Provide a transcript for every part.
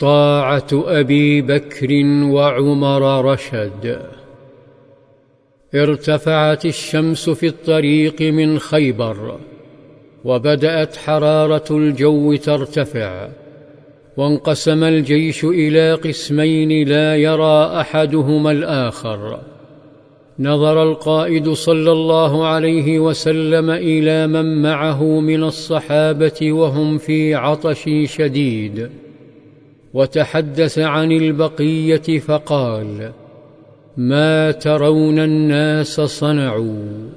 طاعة أبي بكر وعمر رشد. ارتفعت الشمس في الطريق من خيبر وبدأت حرارة الجو ترتفع وانقسم الجيش إلى قسمين لا يرى أحدهما الآخر. نظر القائد صلى الله عليه وسلم إلى من معه من الصحابة وهم في عطش شديد. وتحدث عن البقية فقال ما ترون الناس صنعوا.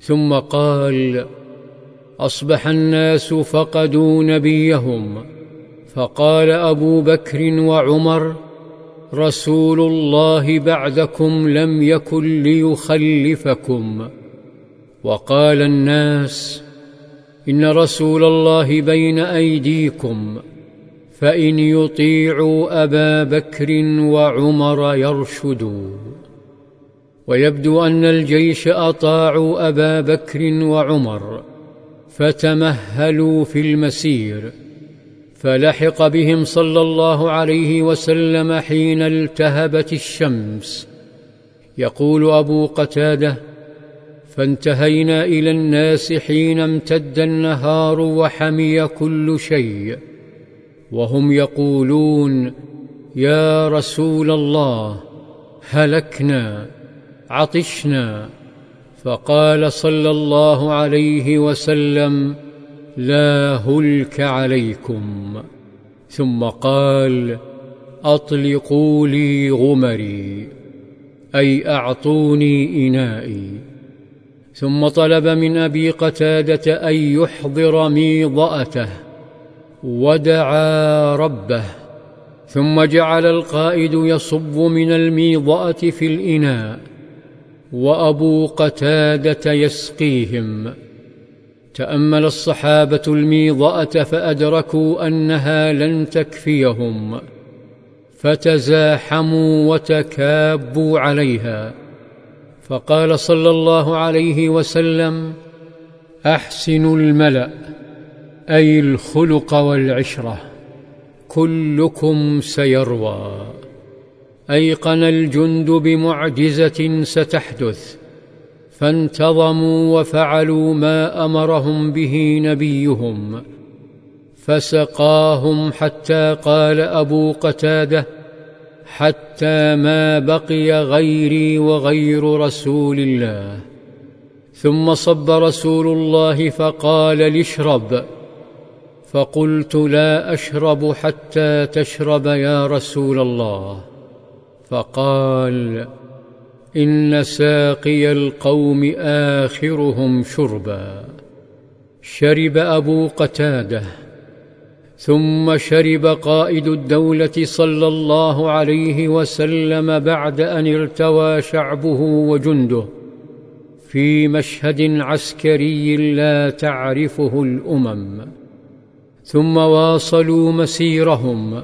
ثم قال أصبح الناس فقدوا نبيهم. فقال أبو بكر وعمر رسول الله بعدكم لم يكن ليخلفكم. وقال الناس إن رسول الله بين أيديكم. فإن يطيعوا أبا بكر وعمر يرشدوا. ويبدو أن الجيش أطاعوا أبا بكر وعمر فتمهلوا في المسير فلحق بهم صلى الله عليه وسلم حين التهبت الشمس. يقول أبو قتادة فانتهينا إلى الناس حين امتد النهار وحمي كل شيء. وهم يقولون يا رسول الله هلكنا عطشنا. فقال صلى الله عليه وسلم لا هلك عليكم. ثم قال أطلقوا لي غمري أي أعطوني إنائي. ثم طلب من أبي قتادة أن يحضر ميضأته. ودعا ربه ثم جعل القائد يصب من الميضأة في الإناء وأبو قتادة يسقيهم. تأمل الصحابة الميضأة فأدركوا أنها لن تكفيهم فتزاحموا وتكابوا عليها. فقال صلى الله عليه وسلم أحسنوا الملأ. أي الخلق والعشرة كلكم سيروى. أيقن الجند بمعجزة ستحدث فانتظموا وفعلوا ما أمرهم به نبيهم. فسقاهم حتى قال أبو قتادة حتى ما بقي غيري وغير رسول الله. ثم صب رسول الله فقال لاشرب. فقلت لا أشرب حتى تشرب يا رسول الله. فقال إن ساقي القوم آخرهم شربا. شرب أبو قتادة. ثم شرب قائد الدولة صلى الله عليه وسلم بعد أن ارتوى شعبه وجنده في مشهد عسكري لا تعرفه الأمم. ثم واصلوا مسيرهم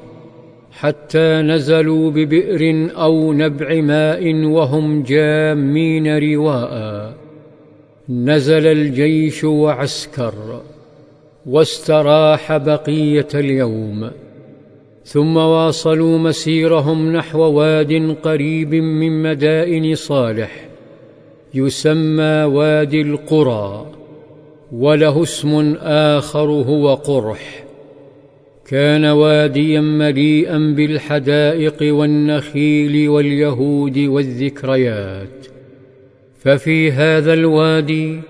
حتى نزلوا ببئر أو نبع ماء وهم جامين رواء. نزل الجيش وعسكر واستراح بقية اليوم. ثم واصلوا مسيرهم نحو واد قريب من مدائن صالح يسمى وادي القرى. وله اسم آخر هو قرح. كان واديا مليئا بالحدائق والنخيل واليهود والذكريات. ففي هذا الوادي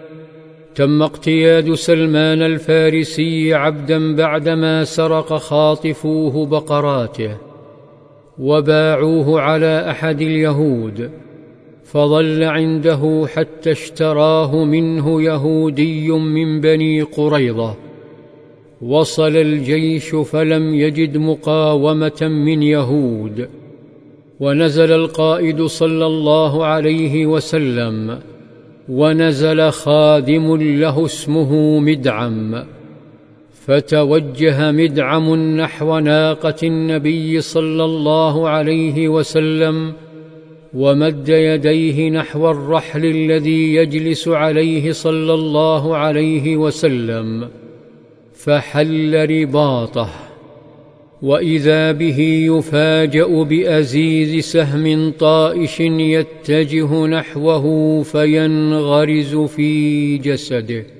تم اقتياد سلمان الفارسي عبدا بعدما سرق خاطفوه بقراته وباعوه على أحد اليهود. فظل عنده حتى اشتراه منه يهودي من بني قريظة. وصل الجيش فلم يجد مقاومة من يهود. ونزل القائد صلى الله عليه وسلم. ونزل خادم له اسمه مدعم. فتوجه مدعم نحو ناقة النبي صلى الله عليه وسلم ومد يديه نحو الرحل الذي يجلس عليه صلى الله عليه وسلم فحل رباطه. وإذا به يفاجأ بأزيز سهم طائش يتجه نحوه فينغرز في جسده.